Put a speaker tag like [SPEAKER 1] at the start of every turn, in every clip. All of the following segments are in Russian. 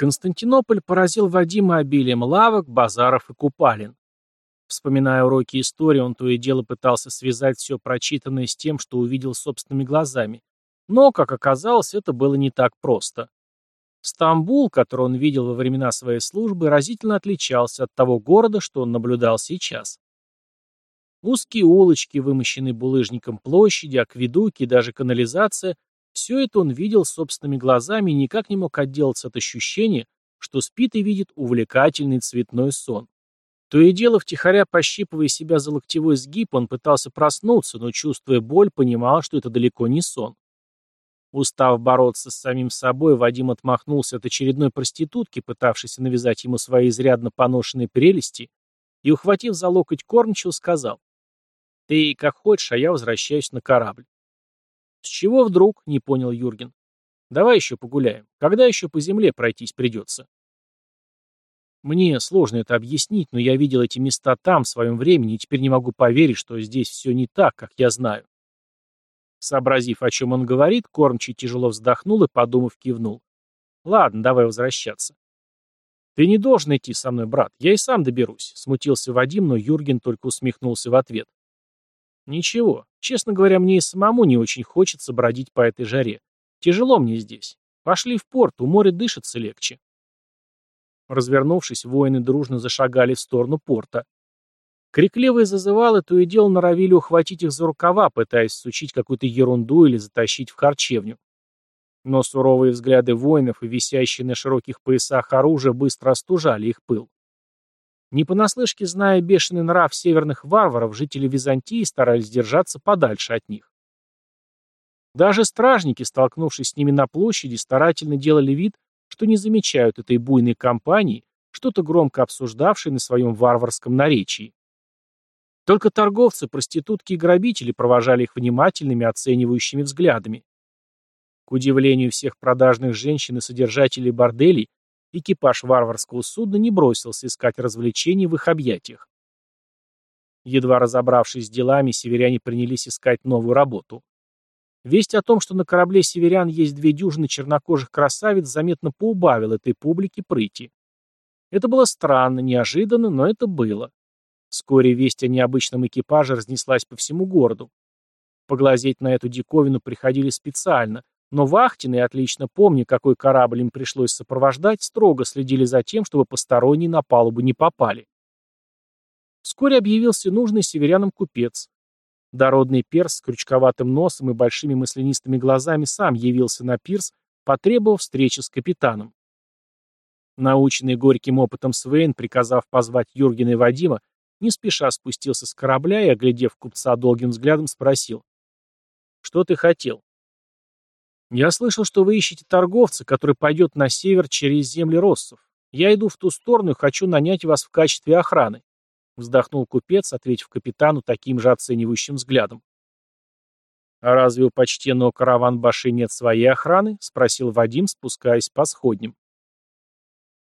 [SPEAKER 1] Константинополь поразил Вадима обилием лавок, базаров и купалин. Вспоминая уроки истории, он то и дело пытался связать все прочитанное с тем, что увидел собственными глазами. Но, как оказалось, это было не так просто. Стамбул, который он видел во времена своей службы, разительно отличался от того города, что он наблюдал сейчас. Узкие улочки, вымощенные булыжником площади, акведуки и даже канализация – все это он видел собственными глазами и никак не мог отделаться от ощущения, что спит и видит увлекательный цветной сон. То и дело, втихаря пощипывая себя за локтевой сгиб, он пытался проснуться, но, чувствуя боль, понимал, что это далеко не сон. Устав бороться с самим собой, Вадим отмахнулся от очередной проститутки, пытавшейся навязать ему свои изрядно поношенные прелести, и, ухватив за локоть Корнчева, сказал, «Ты как хочешь, а я возвращаюсь на корабль». «С чего вдруг?» — не понял Юрген. «Давай еще погуляем. Когда еще по земле пройтись придется?» Мне сложно это объяснить, но я видел эти места там, в своем времени, и теперь не могу поверить, что здесь все не так, как я знаю. Сообразив, о чем он говорит, кормчий тяжело вздохнул и, подумав, кивнул. «Ладно, давай возвращаться». «Ты не должен идти со мной, брат, я и сам доберусь», — смутился Вадим, но Юрген только усмехнулся в ответ. «Ничего, честно говоря, мне и самому не очень хочется бродить по этой жаре. Тяжело мне здесь. Пошли в порт, у моря дышится легче». Развернувшись, воины дружно зашагали в сторону порта. Крикливые зазывалы то и дело норовили ухватить их за рукава, пытаясь сучить какую-то ерунду или затащить в харчевню. Но суровые взгляды воинов и висящие на широких поясах оружие быстро остужали их пыл. Не понаслышке зная бешеный нрав северных варваров, жители Византии старались держаться подальше от них. Даже стражники, столкнувшись с ними на площади, старательно делали вид, что не замечают этой буйной компании, что-то громко обсуждавшей на своем варварском наречии. Только торговцы, проститутки и грабители провожали их внимательными оценивающими взглядами. К удивлению всех продажных женщин и содержателей борделей, экипаж варварского судна не бросился искать развлечений в их объятиях. Едва разобравшись с делами, северяне принялись искать новую работу. Весть о том, что на корабле северян есть две дюжины чернокожих красавиц, заметно поубавил этой публике прыти. Это было странно, неожиданно, но это было. Вскоре весть о необычном экипаже разнеслась по всему городу. Поглазеть на эту диковину приходили специально, но вахтины, отлично помня, какой корабль им пришлось сопровождать, строго следили за тем, чтобы посторонние на палубу не попали. Вскоре объявился нужный северянам купец. Дородный перс с крючковатым носом и большими маслянистыми глазами сам явился на пирс, потребовав встречи с капитаном. Наученный горьким опытом Свейн, приказав позвать Юргена и Вадима, не спеша спустился с корабля и, оглядев купца долгим взглядом, спросил. «Что ты хотел?» «Я слышал, что вы ищете торговца, который пойдет на север через земли россов. Я иду в ту сторону и хочу нанять вас в качестве охраны», вздохнул купец, ответив капитану таким же оценивающим взглядом. «А разве у почтенного караван-баши нет своей охраны?» — спросил Вадим, спускаясь по сходням.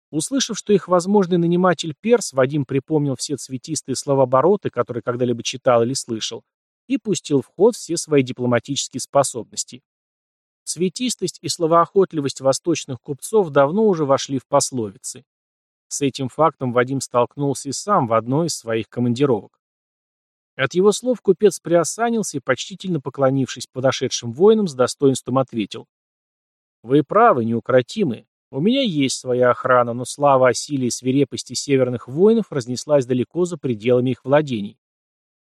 [SPEAKER 1] Услышав, что их возможный наниматель перс, Вадим припомнил все цветистые словообороты, которые когда-либо читал или слышал, и пустил в ход все свои дипломатические способности. Цветистость и словоохотливость восточных купцов давно уже вошли в пословицы. С этим фактом Вадим столкнулся и сам в одной из своих командировок. От его слов купец приосанился и, почтительно поклонившись подошедшим воинам, с достоинством ответил. «Вы правы, неукротимые. У меня есть своя охрана, но слава о силе и свирепости северных воинов разнеслась далеко за пределами их владений.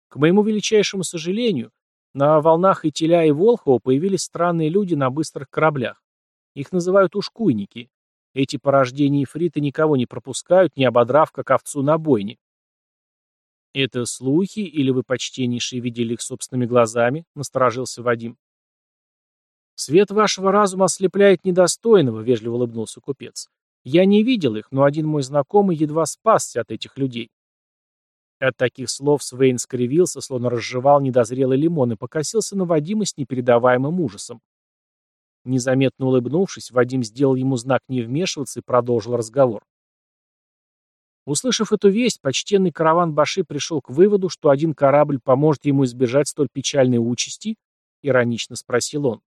[SPEAKER 1] К моему величайшему сожалению, на волнах Итиля и Волхова появились странные люди на быстрых кораблях. Их называют ушкуйники. Эти порождения ифрита никого не пропускают, не ободрав, как овцу на бойне. «Это слухи, или вы, почтеннейшие, видели их собственными глазами?» — насторожился Вадим. «Свет вашего разума ослепляет недостойного», — вежливо улыбнулся купец. «Я не видел их, но один мой знакомый едва спасся от этих людей. От таких слов Свейн скривился, словно разжевал недозрелый лимон и покосился на Вадима с непередаваемым ужасом. Незаметно улыбнувшись, Вадим сделал ему знак не вмешиваться и продолжил разговор. Услышав эту весть, почтенный караван Баши пришел к выводу, что один корабль поможет ему избежать столь печальной участи, иронично спросил он.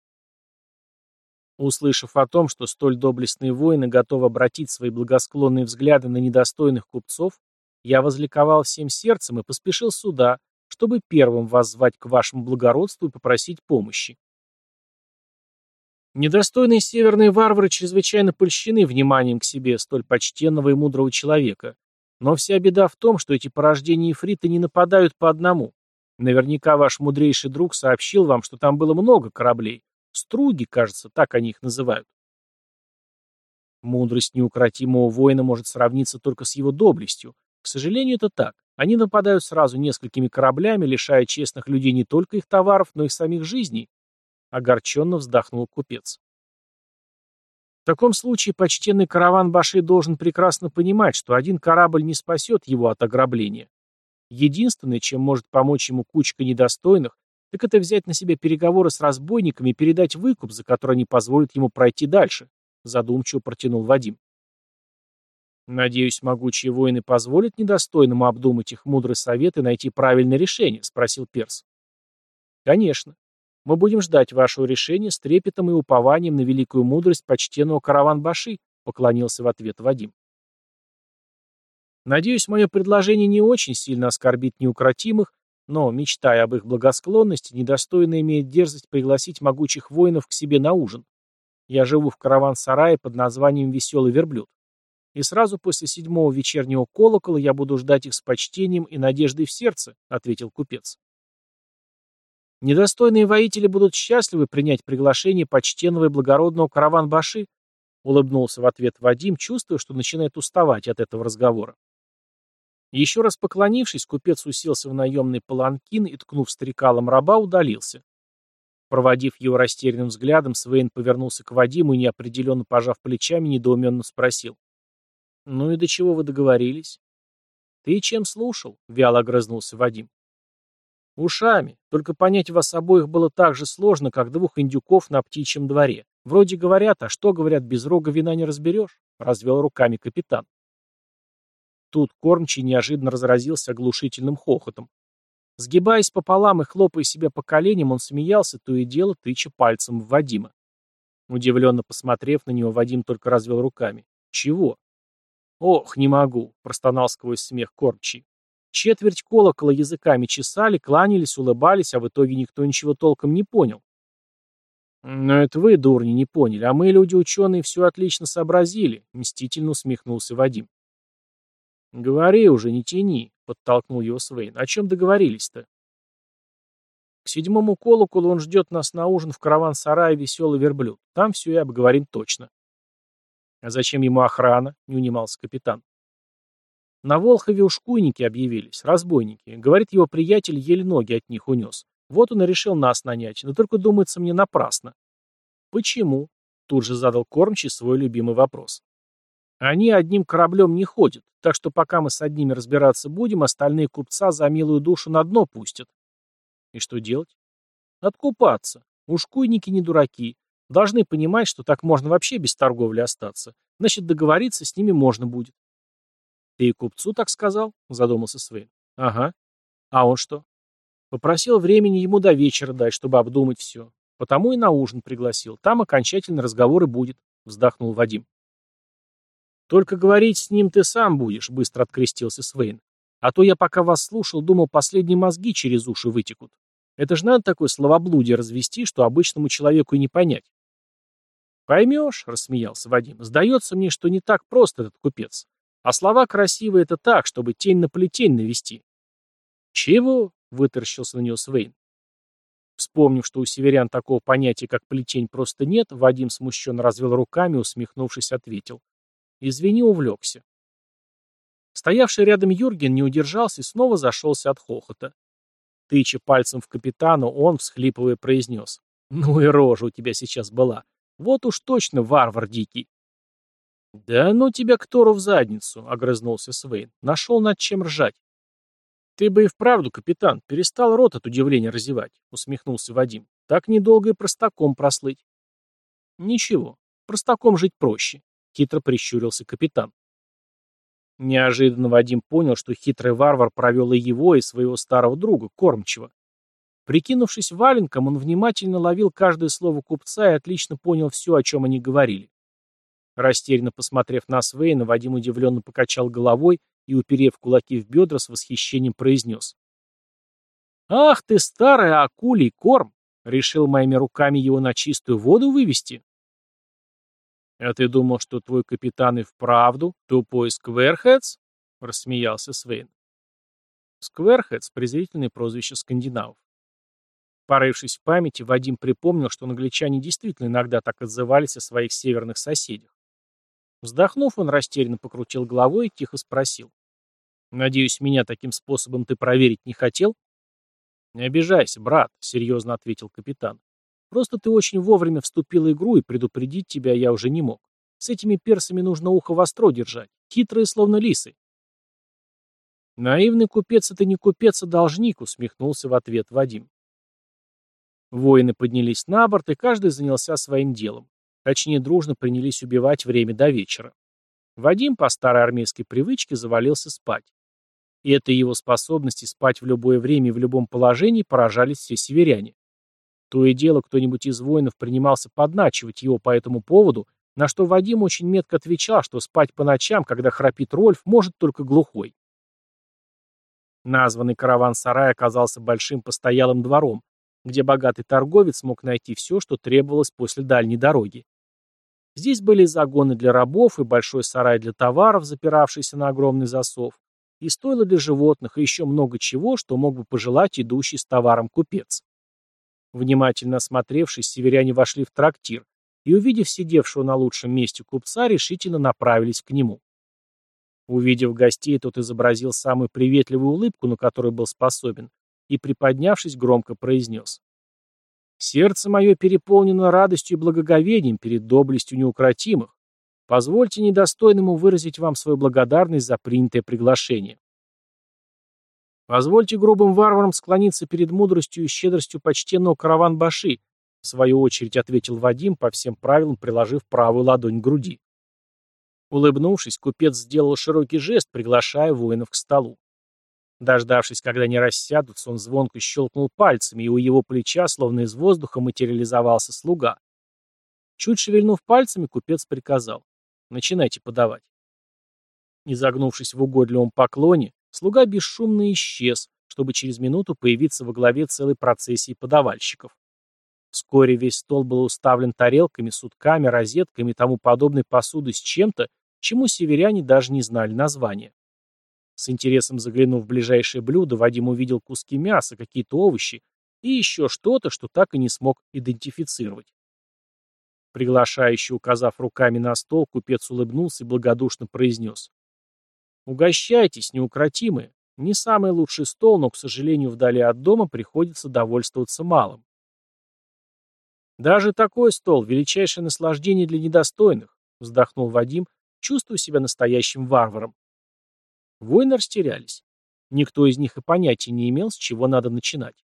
[SPEAKER 1] Услышав о том, что столь доблестные воины готовы обратить свои благосклонные взгляды на недостойных купцов, я возликовал всем сердцем и поспешил сюда, чтобы первым вас звать к вашему благородству и попросить помощи. Недостойные северные варвары чрезвычайно польщены вниманием к себе столь почтенного и мудрого человека. Но вся беда в том, что эти порождения ифрита не нападают по одному. Наверняка ваш мудрейший друг сообщил вам, что там было много кораблей. Струги, кажется, так они их называют. Мудрость неукротимого воина может сравниться только с его доблестью. К сожалению, это так. Они нападают сразу несколькими кораблями, лишая честных людей не только их товаров, но и самих жизней. Огорченно вздохнул купец. В таком случае почтенный караван Баши должен прекрасно понимать, что один корабль не спасет его от ограбления. Единственное, чем может помочь ему кучка недостойных, так это взять на себя переговоры с разбойниками и передать выкуп, за который они позволят ему пройти дальше, задумчиво протянул Вадим. «Надеюсь, могучие воины позволят недостойному обдумать их мудрый совет и найти правильное решение?» — спросил Перс. «Конечно. Мы будем ждать вашего решения с трепетом и упованием на великую мудрость почтенного караван-баши», — поклонился в ответ Вадим. «Надеюсь, мое предложение не очень сильно оскорбит неукротимых, но, мечтая об их благосклонности, недостойно имеет дерзость пригласить могучих воинов к себе на ужин. Я живу в караван-сарае под названием «Веселый верблюд». И сразу после седьмого вечернего колокола я буду ждать их с почтением и надеждой в сердце», — ответил купец. «Недостойные воители будут счастливы принять приглашение почтенного и благородного караван-баши», — улыбнулся в ответ Вадим, чувствуя, что начинает уставать от этого разговора. Еще раз поклонившись, купец уселся в наемный паланкин и, ткнув стрекалом раба, удалился. Проводив его растерянным взглядом, Свейн повернулся к Вадиму и, неопределенно пожав плечами, недоуменно спросил. «Ну и до чего вы договорились?» «Ты чем слушал?» — вяло огрызнулся Вадим. «Ушами. Только понять вас обоих было так же сложно, как двух индюков на птичьем дворе. Вроде говорят, а что говорят, без рога вина не разберешь», — развел руками капитан. Тут кормчий неожиданно разразился оглушительным хохотом. Сгибаясь пополам и хлопая себя по коленям, он смеялся, то и дело тыча пальцем в Вадима. Удивленно посмотрев на него, Вадим только развел руками. «Чего?» «Ох, не могу», — простонал сквозь смех кормчий. Четверть колокола языками чесали, кланялись, улыбались, а в итоге никто ничего толком не понял. «Но это вы, дурни, не поняли, а мы, люди-ученые, все отлично сообразили», — мстительно усмехнулся Вадим. «Говори уже, не тяни», — подтолкнул его Свейн. «О чем договорились-то?» «К седьмому колоколу он ждет нас на ужин в караван-сарае «Веселый верблюд». Там все и обговорим точно». «А зачем ему охрана?» — не унимался капитан. На Волхове ушкуйники объявились, разбойники. Говорит, его приятель еле ноги от них унес. Вот он и решил нас нанять, но только думается мне напрасно. «Почему?» — тут же задал кормчий свой любимый вопрос. Они одним кораблем не ходят, так что пока мы с одними разбираться будем, остальные купца за милую душу на дно пустят. И что делать? Откупаться. Ушкуйники не дураки. Должны понимать, что так можно вообще без торговли остаться. Значит, договориться с ними можно будет. Ты и купцу так сказал? Задумался Свейн. Ага. А он что? Попросил времени ему до вечера дать, чтобы обдумать все. Потому и на ужин пригласил. Там окончательный разговор и будет. Вздохнул Вадим. «Только говорить с ним ты сам будешь», — быстро открестился Свейн. «А то я пока вас слушал, думал, последние мозги через уши вытекут. Это же надо такое словоблудие развести, что обычному человеку и не понять». «Поймешь», — рассмеялся Вадим, — «сдается мне, что не так просто этот купец. А слова красивые — это так, чтобы тень на плетень навести». «Чего?» — вытаращился на него Свейн. Вспомнив, что у северян такого понятия, как плетень, просто нет, Вадим смущенно развел руками, усмехнувшись, ответил. Извини, увлекся. Стоявший рядом Юрген не удержался и снова зашелся от хохота. Тыча пальцем в капитана, он, всхлипывая, произнес. «Ну и рожа у тебя сейчас была. Вот уж точно варвар дикий». «Да ну тебя к Тору в задницу», — огрызнулся Свейн. «Нашел над чем ржать». «Ты бы и вправду, капитан, перестал рот от удивления разевать», — усмехнулся Вадим. «Так недолго и простаком прослыть». «Ничего, простаком жить проще. — хитро прищурился капитан. Неожиданно Вадим понял, что хитрый варвар провел и его, и своего старого друга, кормчего. Прикинувшись валенком, он внимательно ловил каждое слово купца и отлично понял все, о чем они говорили. Растерянно посмотрев на Свейна, Вадим удивленно покачал головой и, уперев кулаки в бедра, с восхищением произнес. «Ах ты, старый акулий корм! Решил моими руками его на чистую воду вывести?» «А ты думал, что твой капитан и вправду тупой скверхедс?» — рассмеялся Свейн. Скверхедс — презрительное прозвище скандинавов. Порывшись в памяти, Вадим припомнил, что англичане действительно иногда так отзывались о своих северных соседях. Вздохнув, он растерянно покрутил головой и тихо спросил. «Надеюсь, меня таким способом ты проверить не хотел?» «Не обижайся, брат», — серьезно ответил капитан. «Просто ты очень вовремя вступил в игру, и предупредить тебя я уже не мог. С этими персами нужно ухо востро держать, хитрые словно лисы». «Наивный купец — это не купец, а должник», — усмехнулся в ответ Вадим. Воины поднялись на борт, и каждый занялся своим делом. Точнее, дружно принялись убивать время до вечера. Вадим по старой армейской привычке завалился спать. И этой его способности спать в любое время и в любом положении поражались все северяне. То и дело, кто-нибудь из воинов принимался подначивать его по этому поводу, на что Вадим очень метко отвечал, что спать по ночам, когда храпит Рольф, может только глухой. Названный караван-сарай оказался большим постоялым двором, где богатый торговец мог найти все, что требовалось после дальней дороги. Здесь были загоны для рабов и большой сарай для товаров, запиравшийся на огромный засов, и стойло для животных, и еще много чего, что мог бы пожелать идущий с товаром купец. Внимательно осмотревшись, северяне вошли в трактир и, увидев сидевшего на лучшем месте купца, решительно направились к нему. Увидев гостей, тот изобразил самую приветливую улыбку, на которую был способен, и, приподнявшись, громко произнес. «Сердце мое переполнено радостью и благоговением перед доблестью неукротимых. Позвольте недостойному выразить вам свою благодарность за принятое приглашение. Позвольте грубым варварам склониться перед мудростью и щедростью почтенного караван-баши, в свою очередь ответил Вадим, по всем правилам приложив правую ладонь к груди. Улыбнувшись, купец сделал широкий жест, приглашая воинов к столу. Дождавшись, когда они рассядутся, он звонко щелкнул пальцами, и у его плеча, словно из воздуха, материализовался слуга. Чуть шевельнув пальцами, купец приказал. «Начинайте подавать». Изогнувшись в угодливом поклоне, слуга бесшумно исчез, чтобы через минуту появиться во главе целой процессии подавальщиков. Вскоре весь стол был уставлен тарелками, сутками, розетками и тому подобной посудой с чем-то, чему северяне даже не знали названия. С интересом заглянув в ближайшее блюдо, Вадим увидел куски мяса, какие-то овощи и еще что-то, что так и не смог идентифицировать. Приглашающий, указав руками на стол, купец улыбнулся и благодушно произнес. «Угощайтесь, неукротимые. Не самый лучший стол, но, к сожалению, вдали от дома приходится довольствоваться малым. Даже такой стол — величайшее наслаждение для недостойных», — вздохнул Вадим, чувствуя себя настоящим варваром. Воины растерялись. Никто из них и понятия не имел, с чего надо начинать.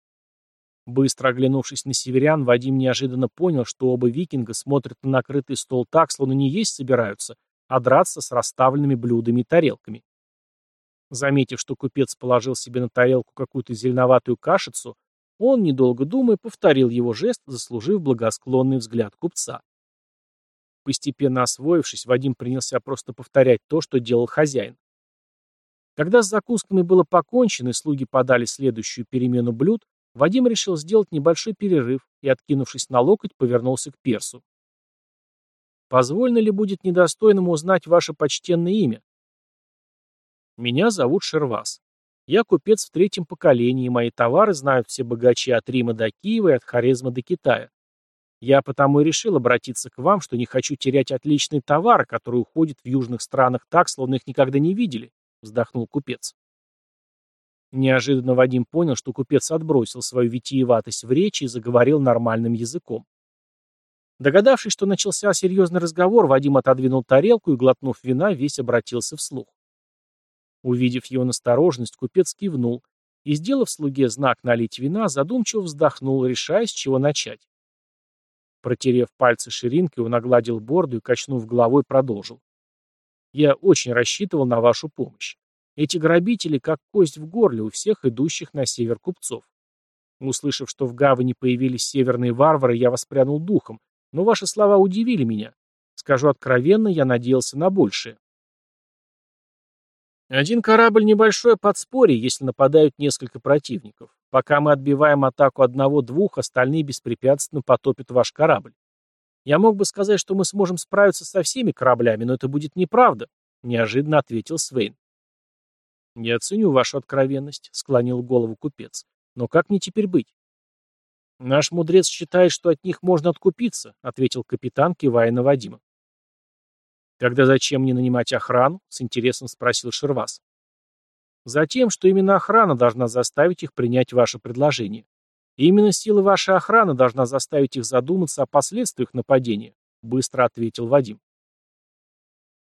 [SPEAKER 1] Быстро оглянувшись на северян, Вадим неожиданно понял, что оба викинга смотрят на накрытый стол так, словно не есть собираются, а драться с расставленными блюдами и тарелками. Заметив, что купец положил себе на тарелку какую-то зеленоватую кашицу, он, недолго думая, повторил его жест, заслужив благосклонный взгляд купца. Постепенно освоившись, Вадим принялся просто повторять то, что делал хозяин. Когда с закусками было покончено и слуги подали следующую перемену блюд, Вадим решил сделать небольшой перерыв и, откинувшись на локоть, повернулся к персу. «Позволено ли будет недостойному узнать ваше почтенное имя?» «Меня зовут Шервас. Я купец в третьем поколении, и мои товары знают все богачи от Рима до Киева и от Хорезма до Китая. Я потому и решил обратиться к вам, что не хочу терять отличные товары, которые уходят в южных странах так, словно их никогда не видели вздохнул купец. Неожиданно Вадим понял, что купец отбросил свою витиеватость в речи и заговорил нормальным языком. Догадавшись, что начался серьезный разговор, Вадим отодвинул тарелку и, глотнув вина, весь обратился вслух. Увидев его настороженность, купец кивнул и, сделав слуге знак налить вина, задумчиво вздохнул, решая, с чего начать. Протерев пальцы ширинкой, он огладил борду и, качнув головой, продолжил. Я очень рассчитывал на вашу помощь. Эти грабители как кость в горле у всех идущих на север купцов. Услышав, что в гавани появились северные варвары, я воспрянул духом, но ваши слова удивили меня. Скажу откровенно, я надеялся на большее. Один корабль — небольшое подспорье, если нападают несколько противников. Пока мы отбиваем атаку одного-двух, остальные беспрепятственно потопят ваш корабль. Я мог бы сказать, что мы сможем справиться со всеми кораблями, но это будет неправда, — неожиданно ответил Свейн. «Я ценю вашу откровенность», — склонил голову купец. «Но как мне теперь быть?» «Наш мудрец считает, что от них можно откупиться», — ответил капитан, кивая на Вадима. «Тогда зачем мне нанимать охрану?» — с интересом спросил Шервас. «Затем, что именно охрана должна заставить их принять ваше предложение. И именно сила вашей охраны должна заставить их задуматься о последствиях нападения», — быстро ответил Вадим.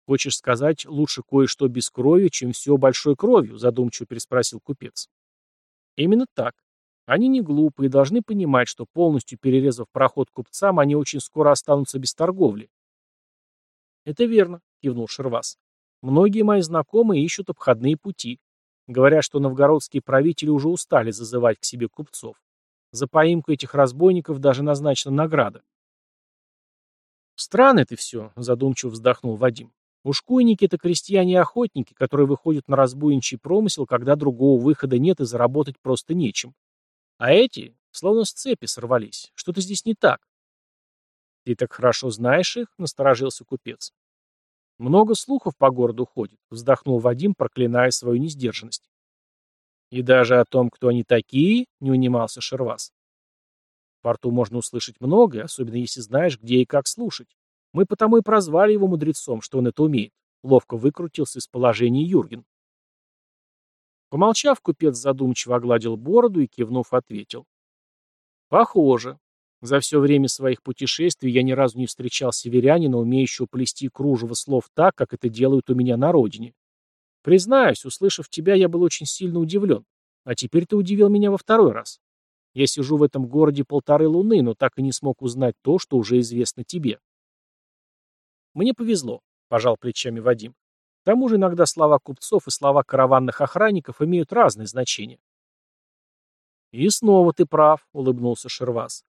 [SPEAKER 1] «Хочешь сказать, лучше кое-что без крови, чем все большой кровью?» — задумчиво переспросил купец. «Именно так. Они не глупы и должны понимать, что полностью перерезав проход купцам, они очень скоро останутся без торговли. «Это верно», — кивнул Шервас. «Многие мои знакомые ищут обходные пути. Говорят, что новгородские правители уже устали зазывать к себе купцов. За поимку этих разбойников даже назначена награда». «Странно это все», — задумчиво вздохнул Вадим. «Ушкуйники — это крестьяне и охотники, которые выходят на разбойничий промысел, когда другого выхода нет и заработать просто нечем. А эти словно с цепи сорвались. Что-то здесь не так. «Ты так хорошо знаешь их?» — насторожился купец. «Много слухов по городу ходит», — вздохнул Вадим, проклиная свою несдержанность. «И даже о том, кто они такие?» — не унимался Шервас. «В порту можно услышать многое, особенно если знаешь, где и как слушать. Мы потому и прозвали его мудрецом, что он это умеет», — ловко выкрутился из положения Юрген. Помолчав, купец задумчиво огладил бороду и, кивнув, ответил. «Похоже. За все время своих путешествий я ни разу не встречал северянина, умеющего плести кружево слов так, как это делают у меня на родине. Признаюсь, услышав тебя, я был очень сильно удивлен. А теперь ты удивил меня во второй раз. Я сижу в этом городе полторы луны, но так и не смог узнать то, что уже известно тебе. Мне повезло, пожал плечами Вадим. К тому же иногда слова купцов и слова караванных охранников имеют разные значения. «И снова ты прав», — улыбнулся Шервас.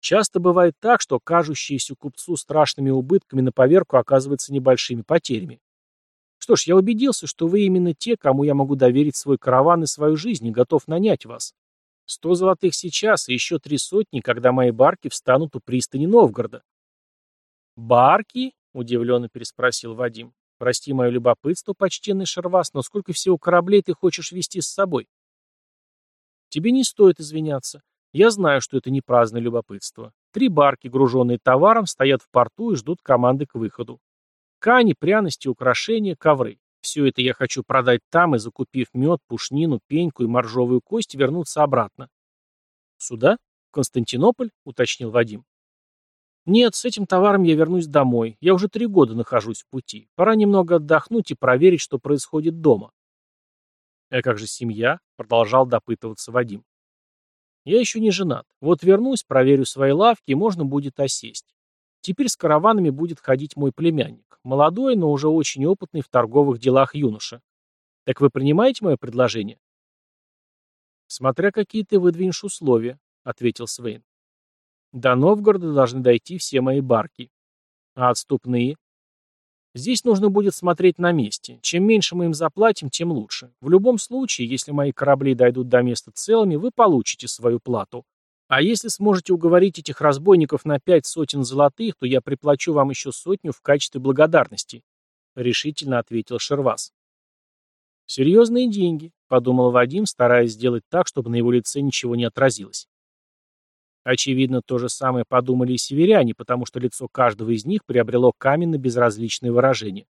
[SPEAKER 1] Часто бывает так, что кажущиеся купцу страшными убытками на поверку оказываются небольшими потерями. Что ж, я убедился, что вы именно те, кому я могу доверить свой караван и свою жизнь, и готов нанять вас. Сто золотых сейчас и еще три сотни, когда мои барки встанут у пристани Новгорода. «Барки?» — удивленно переспросил Вадим. «Прости мое любопытство, почтенный Шарвас, но сколько всего кораблей ты хочешь вести с собой?» «Тебе не стоит извиняться. Я знаю, что это не праздное любопытство. Три барки, груженные товаром, стоят в порту и ждут команды к выходу. Кани, пряности, украшения, ковры. Все это я хочу продать там и, закупив мед, пушнину, пеньку и моржовую кость, вернуться обратно. Сюда? В Константинополь? Уточнил Вадим. Нет, с этим товаром я вернусь домой. Я уже три года нахожусь в пути. Пора немного отдохнуть и проверить, что происходит дома. А как же семья? Продолжал допытываться Вадим. Я еще не женат. Вот вернусь, проверю свои лавки, и можно будет осесть. Теперь с караванами будет ходить мой племянник. Молодой, но уже очень опытный в торговых делах юноша. Так вы принимаете мое предложение? Смотря какие ты выдвинешь условия, ответил Свейн. До Новгорода должны дойти все мои барки. А отступные? Здесь нужно будет смотреть на месте. Чем меньше мы им заплатим, тем лучше. В любом случае, если мои корабли дойдут до места целыми, вы получите свою плату. А если сможете уговорить этих разбойников на пять сотен золотых, то я приплачу вам еще сотню в качестве благодарности», — решительно ответил Шервас. «Серьезные деньги», — подумал Вадим, стараясь сделать так, чтобы на его лице ничего не отразилось. Очевидно, то же самое подумали и северяне, потому что лицо каждого из них приобрело каменно-безразличное выражение.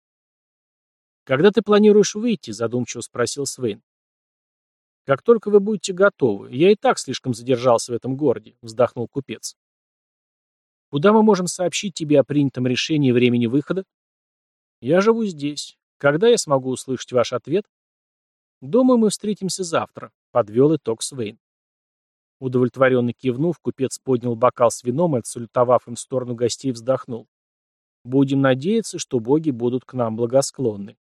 [SPEAKER 1] «Когда ты планируешь выйти?» – задумчиво спросил Свейн. «Как только вы будете готовы. Я и так слишком задержался в этом городе», – вздохнул купец. «Куда мы можем сообщить тебе о принятом решении времени выхода?» «Я живу здесь. Когда я смогу услышать ваш ответ?» «Думаю, мы встретимся завтра», — подвел итог Свейн. Удовлетворенно кивнув, купец поднял бокал с вином и, отсалютовав им в сторону гостей, вздохнул. «Будем надеяться, что боги будут к нам благосклонны».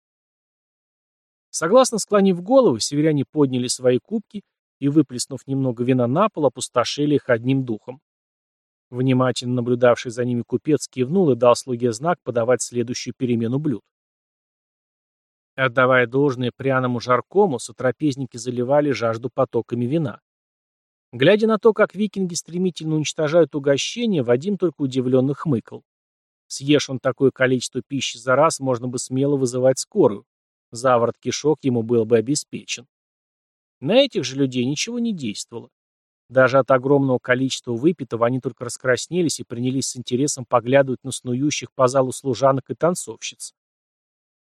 [SPEAKER 1] Согласно склонив головы, северяне подняли свои кубки и, выплеснув немного вина на пол, опустошили их одним духом. Внимательно наблюдавший за ними купец кивнул и дал слуге знак подавать следующую перемену блюд. Отдавая должное пряному жаркому, сотрапезники заливали жажду потоками вина. Глядя на то, как викинги стремительно уничтожают угощение, Вадим только удивленно хмыкал. Съешь он такое количество пищи за раз, можно бы смело вызывать скорую. Заворот кишок ему был бы обеспечен. На этих же людей ничего не действовало. Даже от огромного количества выпитого они только раскраснелись и принялись с интересом поглядывать на снующих по залу служанок и танцовщиц.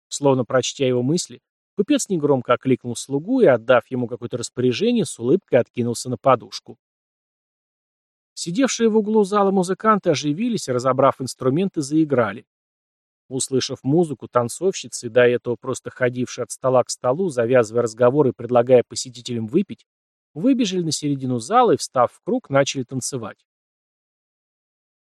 [SPEAKER 1] Словно прочтя его мысли, купец негромко окликнул слугу и, отдав ему какое-то распоряжение, с улыбкой откинулся на подушку. Сидевшие в углу зала музыканты оживились, разобрав инструменты, заиграли. Услышав музыку, танцовщицы, до этого просто ходившие от стола к столу, завязывая разговоры и предлагая посетителям выпить, выбежали на середину зала и, встав в круг, начали танцевать.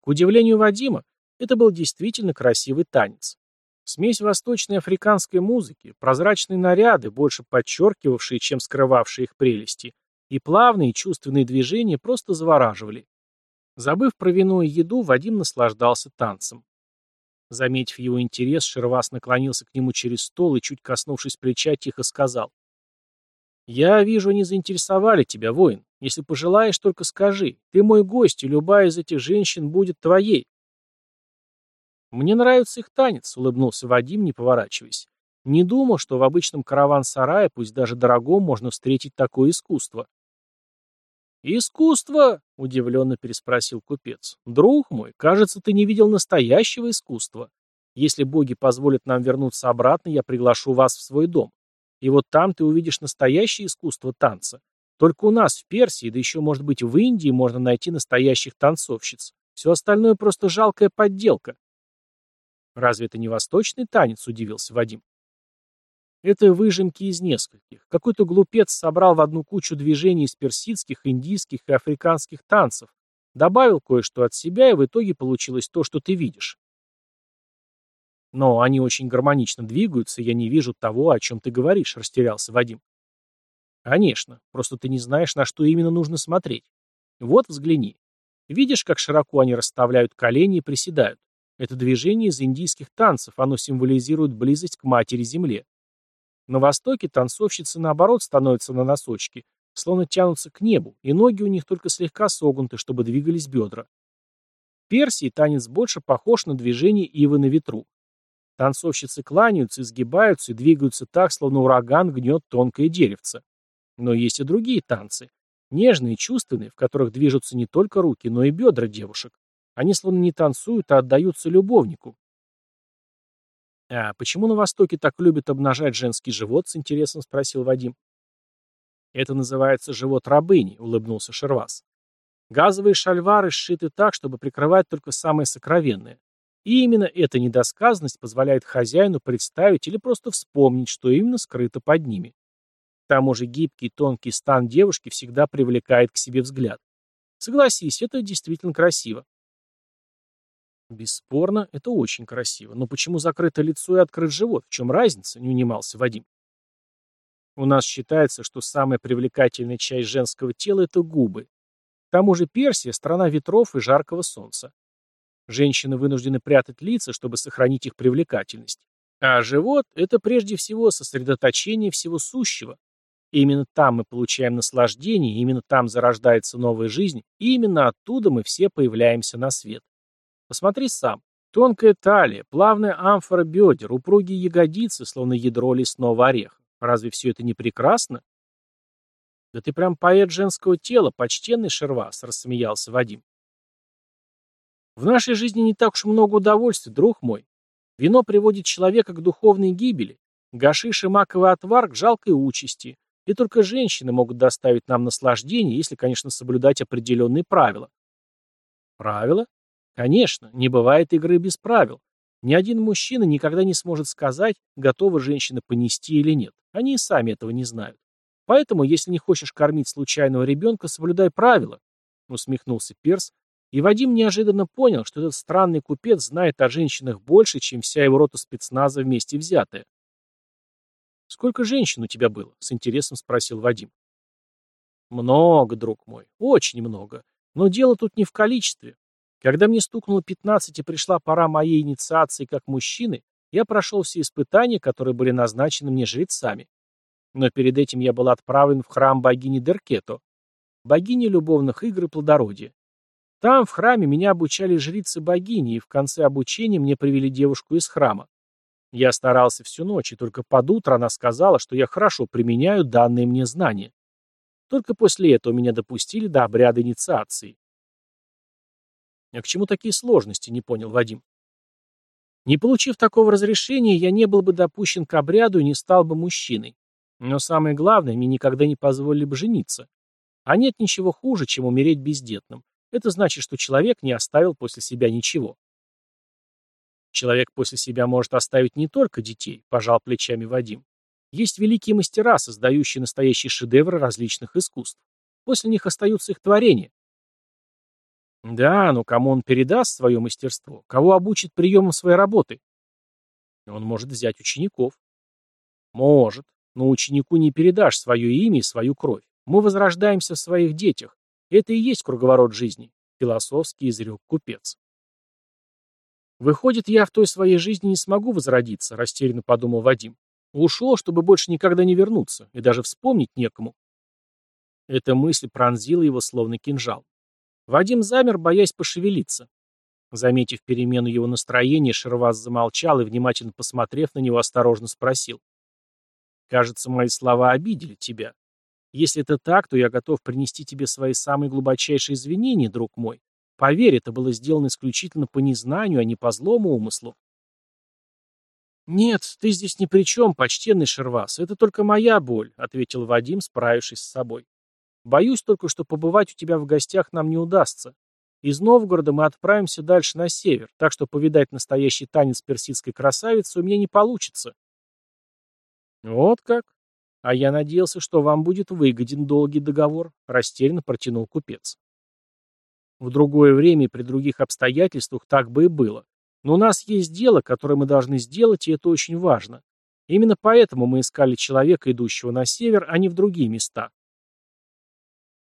[SPEAKER 1] К удивлению Вадима, это был действительно красивый танец. Смесь восточной и африканской музыки, прозрачные наряды, больше подчеркивавшие, чем скрывавшие их прелести, и плавные чувственные движения просто завораживали. Забыв про вино и еду, Вадим наслаждался танцем. Заметив его интерес, Шервас наклонился к нему через стол и, чуть коснувшись плеча, тихо сказал. «Я вижу, они заинтересовали тебя, воин. Если пожелаешь, только скажи. Ты мой гость, и любая из этих женщин будет твоей». «Мне нравится их танец», — улыбнулся Вадим, не поворачиваясь. «Не думал, что в обычном караван-сарае, пусть даже дорогом, можно встретить такое искусство». «Искусство?» — удивленно переспросил купец. «Друг мой, кажется, ты не видел настоящего искусства. Если боги позволят нам вернуться обратно, я приглашу вас в свой дом. И вот там ты увидишь настоящее искусство танца. Только у нас в Персии, да еще, может быть, в Индии можно найти настоящих танцовщиц. Все остальное просто жалкая подделка. Разве это не восточный танец, удивился Вадим. Это выжимки из нескольких. Какой-то глупец собрал в одну кучу движений из персидских, индийских и африканских танцев, добавил кое-что от себя, и в итоге получилось то, что ты видишь. Но они очень гармонично двигаются, я не вижу того, о чем ты говоришь, растерялся Вадим. Конечно, просто ты не знаешь, на что именно нужно смотреть. Вот взгляни. Видишь, как широко они расставляют колени и приседают? Это движение из индийских танцев, оно символизирует близость к матери-земле. На востоке танцовщицы, наоборот, становятся на носочки, словно тянутся к небу, и ноги у них только слегка согнуты, чтобы двигались бедра. В Персии танец больше похож на движение ивы на ветру. Танцовщицы кланяются, изгибаются и двигаются так, словно ураган гнет тонкое деревце. Но есть и другие танцы. Нежные, чувственные, в которых движутся не только руки, но и бедра девушек. Они словно не танцуют, а отдаются любовнику. «А почему на Востоке так любят обнажать женский живот?» — с интересом спросил Вадим. «Это называется живот рабыни», — улыбнулся Шервас. «Газовые шальвары сшиты так, чтобы прикрывать только самое сокровенное. И именно эта недосказанность позволяет хозяину представить или просто вспомнить, что именно скрыто под ними. К тому же гибкий тонкий стан девушки всегда привлекает к себе взгляд. Согласись, это действительно красиво. Бесспорно, это очень красиво. Но почему закрыто лицо и открыт живот? В чем разница? Не унимался Вадим. У нас считается, что самая привлекательная часть женского тела – это губы. К тому же Персия – страна ветров и жаркого солнца. Женщины вынуждены прятать лица, чтобы сохранить их привлекательность. А живот – это прежде всего сосредоточение всего сущего. И именно там мы получаем наслаждение, именно там зарождается новая жизнь, и именно оттуда мы все появляемся на свет. Посмотри сам. Тонкая талия, плавная амфора бедер, упругие ягодицы, словно ядро лесного ореха. Разве все это не прекрасно? Да ты прям поэт женского тела, почтенный Шервас, рассмеялся Вадим. В нашей жизни не так уж много удовольствий, друг мой. Вино приводит человека к духовной гибели, гашиш и маковый отвар к жалкой участи. И только женщины могут доставить нам наслаждение, если, конечно, соблюдать определенные правила. Правила? Конечно, не бывает игры без правил. Ни один мужчина никогда не сможет сказать, готова женщина понести или нет. Они и сами этого не знают. Поэтому, если не хочешь кормить случайного ребенка, соблюдай правила, усмехнулся Перс, и Вадим неожиданно понял, что этот странный купец знает о женщинах больше, чем вся его рота спецназа вместе взятая. «Сколько женщин у тебя было?» — с интересом спросил Вадим. Много, друг мой, очень много. Но дело тут не в количестве. Когда мне стукнуло 15 и пришла пора моей инициации как мужчины, я прошел все испытания, которые были назначены мне жрецами. Но перед этим я был отправлен в храм богини Деркето, богини любовных игр и плодородия. Там, в храме, меня обучали жрицы богини, и в конце обучения мне привели девушку из храма. Я старался всю ночь, и только под утро она сказала, что я хорошо применяю данные мне знания. Только после этого меня допустили до обряда инициации. А к чему такие сложности, не понял Вадим. Не получив такого разрешения, я не был бы допущен к обряду и не стал бы мужчиной. Но самое главное, мне никогда не позволили бы жениться. А нет ничего хуже, чем умереть бездетным. Это значит, что человек не оставил после себя ничего. Человек после себя может оставить не только детей, пожал плечами Вадим. Есть великие мастера, создающие настоящие шедевры различных искусств. После них остаются их творения. Да, но кому он передаст свое мастерство? Кого обучит приемам своей работы? Он может взять учеников. Может, но ученику не передашь свое имя и свою кровь. Мы возрождаемся в своих детях. Это и есть круговорот жизни, философский изрек купец. Выходит, я в той своей жизни не смогу возродиться, растерянно подумал Вадим. Ушел, чтобы больше никогда не вернуться, и даже вспомнить некому. Эта мысль пронзила его словно кинжал. Вадим замер, боясь пошевелиться. Заметив перемену его настроения, Шерваз замолчал и, внимательно посмотрев на него, осторожно спросил. «Кажется, мои слова обидели тебя. Если это так, то я готов принести тебе свои самые глубочайшие извинения, друг мой. Поверь, это было сделано исключительно по незнанию, а не по злому умыслу». «Нет, ты здесь ни при чем, почтенный Шервас. Это только моя боль», — ответил Вадим, справившись с собой. Боюсь только, что побывать у тебя в гостях нам не удастся. Из Новгорода мы отправимся дальше на север, так что повидать настоящий танец персидской красавицы у меня не получится. Вот как? А я надеялся, что вам будет выгоден долгий договор, растерянно протянул купец. В другое время и при других обстоятельствах так бы и было. Но у нас есть дело, которое мы должны сделать, и это очень важно. Именно поэтому мы искали человека, идущего на север, а не в другие места.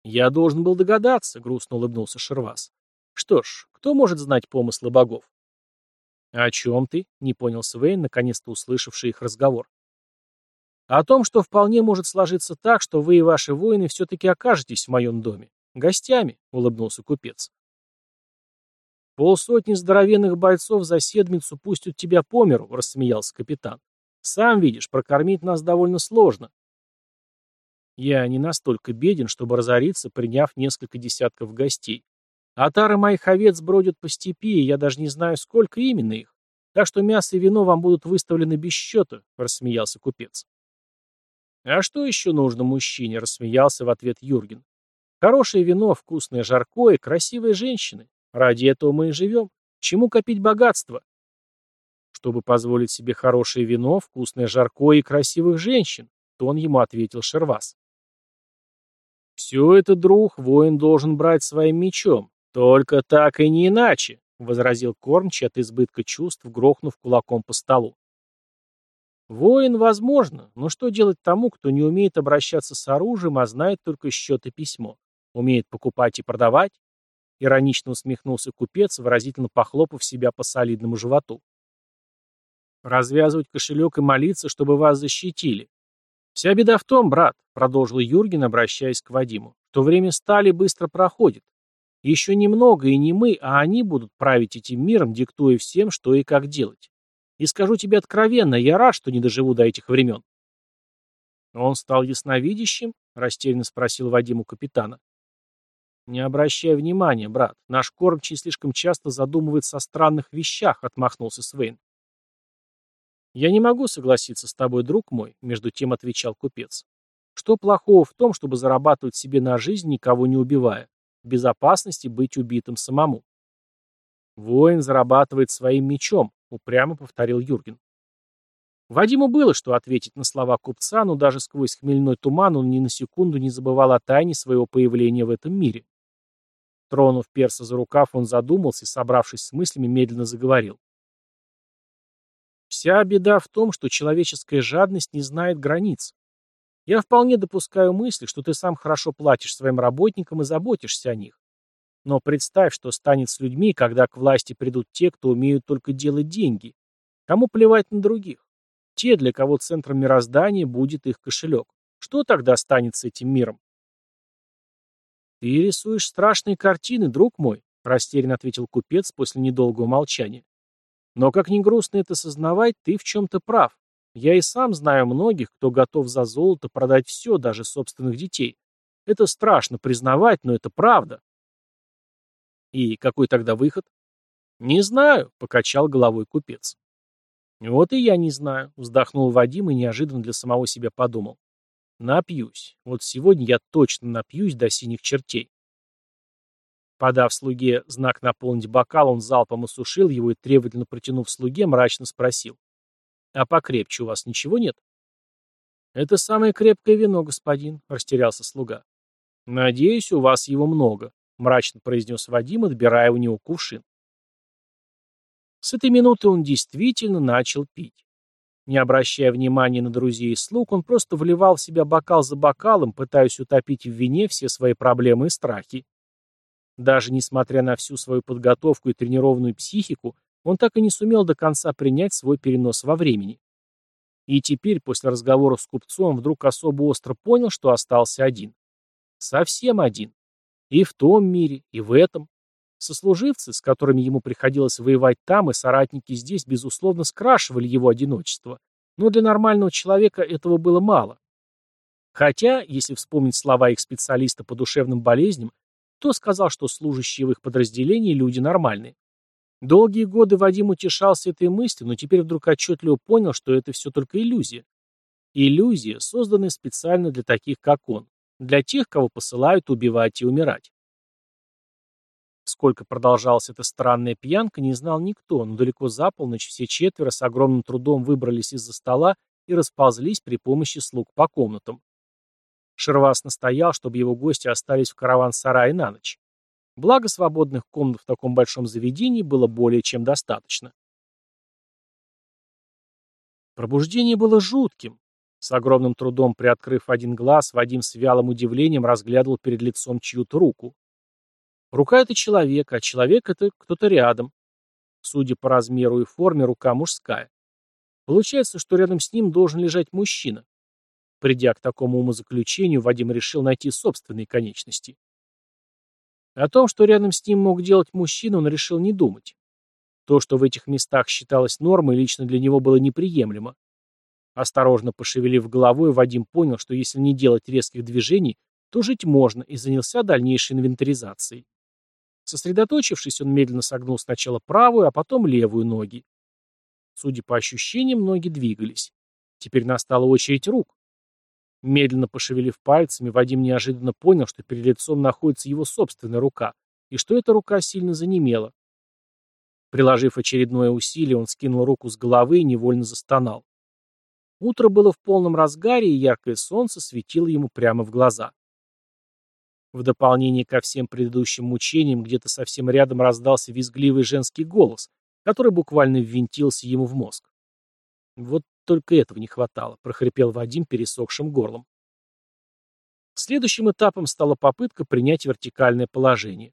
[SPEAKER 1] «Я должен был догадаться», — грустно улыбнулся Шервас. «Что ж, кто может знать помыслы богов?» «О чем ты?» — не понял Свейн, наконец-то услышавший их разговор. «О том, что вполне может сложиться так, что вы и ваши воины все-таки окажетесь в моем доме. Гостями», — улыбнулся купец. «Полсотни здоровенных бойцов за седмицу пустят тебя по миру», — рассмеялся капитан. «Сам видишь, прокормить нас довольно сложно. Я не настолько беден, чтобы разориться, приняв несколько десятков гостей. Отары моих овец бродят по степи, и я даже не знаю, сколько именно их. Так что мясо и вино вам будут выставлены без счета», — рассмеялся купец. «А что еще нужно мужчине?» — рассмеялся в ответ Юрген. «Хорошее вино, вкусное жаркое, красивые женщины. Ради этого мы и живем. Чему копить богатство?» «Чтобы позволить себе хорошее вино, вкусное жаркое и красивых женщин», — тон ему ответил Шервас. «Все это, друг, воин должен брать своим мечом. Только так и не иначе», — возразил Кормч от избытка чувств, грохнув кулаком по столу. «Воин, возможно, но что делать тому, кто не умеет обращаться с оружием, а знает только счет и письмо? Умеет покупать и продавать?» Иронично усмехнулся купец, выразительно похлопав себя по солидному животу. «Развязывать кошелек и молиться, чтобы вас защитили. «Вся беда в том, брат», — продолжил Юрген, обращаясь к Вадиму, «что время стали быстро проходит. Еще немного, и не мы, а они будут править этим миром, диктуя всем, что и как делать. И скажу тебе откровенно, я рад, что не доживу до этих времен». «Он стал ясновидящим?» — растерянно спросил Вадим у капитана. «Не обращай внимания, брат. Наш кормчий слишком часто задумывается о странных вещах», — отмахнулся Свейн. «Я не могу согласиться с тобой, друг мой», — между тем отвечал купец. «Что плохого в том, чтобы зарабатывать себе на жизнь, никого не убивая? В безопасности быть убитым самому». «Воин зарабатывает своим мечом», — упрямо повторил Юрген. Вадиму было что ответить на слова купца, но даже сквозь хмельной туман он ни на секунду не забывал о тайне своего появления в этом мире. Тронув перса за рукав, он задумался и, собравшись с мыслями, медленно заговорил. Вся беда в том, что человеческая жадность не знает границ. Я вполне допускаю мысли, что ты сам хорошо платишь своим работникам и заботишься о них. Но представь, что станет с людьми, когда к власти придут те, кто умеют только делать деньги. Кому плевать на других? Те, для кого центром мироздания будет их кошелек. Что тогда станет с этим миром? «Ты рисуешь страшные картины, друг мой», — растерянно ответил купец после недолгого молчания. «Но как ни грустно это сознавать, ты в чем-то прав. Я и сам знаю многих, кто готов за золото продать все, даже собственных детей. Это страшно признавать, но это правда». «И какой тогда выход?» «Не знаю», — покачал головой купец. «Вот и я не знаю», — вздохнул Вадим и неожиданно для самого себя подумал. Напьюсь. Вот сегодня я точно напьюсь до синих чертей. Подав слуге знак наполнить бокал, он залпом осушил его и, требовательно протянув слуге, мрачно спросил. «А покрепче у вас ничего нет?» «Это самое крепкое вино, господин», — растерялся слуга. «Надеюсь, у вас его много», — мрачно произнес Вадим, отбирая у него кувшин. С этой минуты он действительно начал пить. Не обращая внимания на друзей и слуг, он просто вливал в себя бокал за бокалом, пытаясь утопить в вине все свои проблемы и страхи. Даже несмотря на всю свою подготовку и тренированную психику, он так и не сумел до конца принять свой перенос во времени. И теперь, после разговора с купцом, вдруг особо остро понял, что остался один. Совсем один. И в том мире, и в этом. Сослуживцы, с которыми ему приходилось воевать там, и соратники здесь, безусловно, скрашивали его одиночество. Но для нормального человека этого было мало. Хотя, если вспомнить слова их специалиста по душевным болезням, то сказал, что служащие в их подразделении люди нормальные. Долгие годы Вадим утешался этой мыслью, но теперь вдруг отчетливо понял, что это все только иллюзия. Иллюзия, созданная специально для таких, как он, для тех, кого посылают убивать и умирать. Сколько продолжалась эта странная пьянка, не знал никто, но далеко за полночь все четверо с огромным трудом выбрались из-за стола и расползлись при помощи слуг по комнатам. Шервас настоял, чтобы его гости остались в караван-сарае на ночь. Благо, свободных комнат в таком большом заведении было более чем достаточно. Пробуждение было жутким. С огромным трудом приоткрыв один глаз, Вадим с вялым удивлением разглядывал перед лицом чью-то руку. Рука — это человек, а человек — это кто-то рядом. Судя по размеру и форме, рука мужская. Получается, что рядом с ним должен лежать мужчина. Придя к такому умозаключению, Вадим решил найти собственные конечности. О том, что рядом с ним мог делать мужчина, он решил не думать. То, что в этих местах считалось нормой, лично для него было неприемлемо. Осторожно пошевелив головой, Вадим понял, что если не делать резких движений, то жить можно, и занялся дальнейшей инвентаризацией. Сосредоточившись, он медленно согнул сначала правую, а потом левую ноги. Судя по ощущениям, ноги двигались. Теперь настала очередь рук. Медленно пошевелив пальцами, Вадим неожиданно понял, что перед лицом находится его собственная рука, и что эта рука сильно занемела. Приложив очередное усилие, он скинул руку с головы и невольно застонал. Утро было в полном разгаре, и яркое солнце светило ему прямо в глаза. В дополнение ко всем предыдущим мучениям, где-то совсем рядом раздался визгливый женский голос, который буквально ввинтился ему в мозг. Вот только этого не хватало, прохрипел Вадим пересохшим горлом. Следующим этапом стала попытка принять вертикальное положение.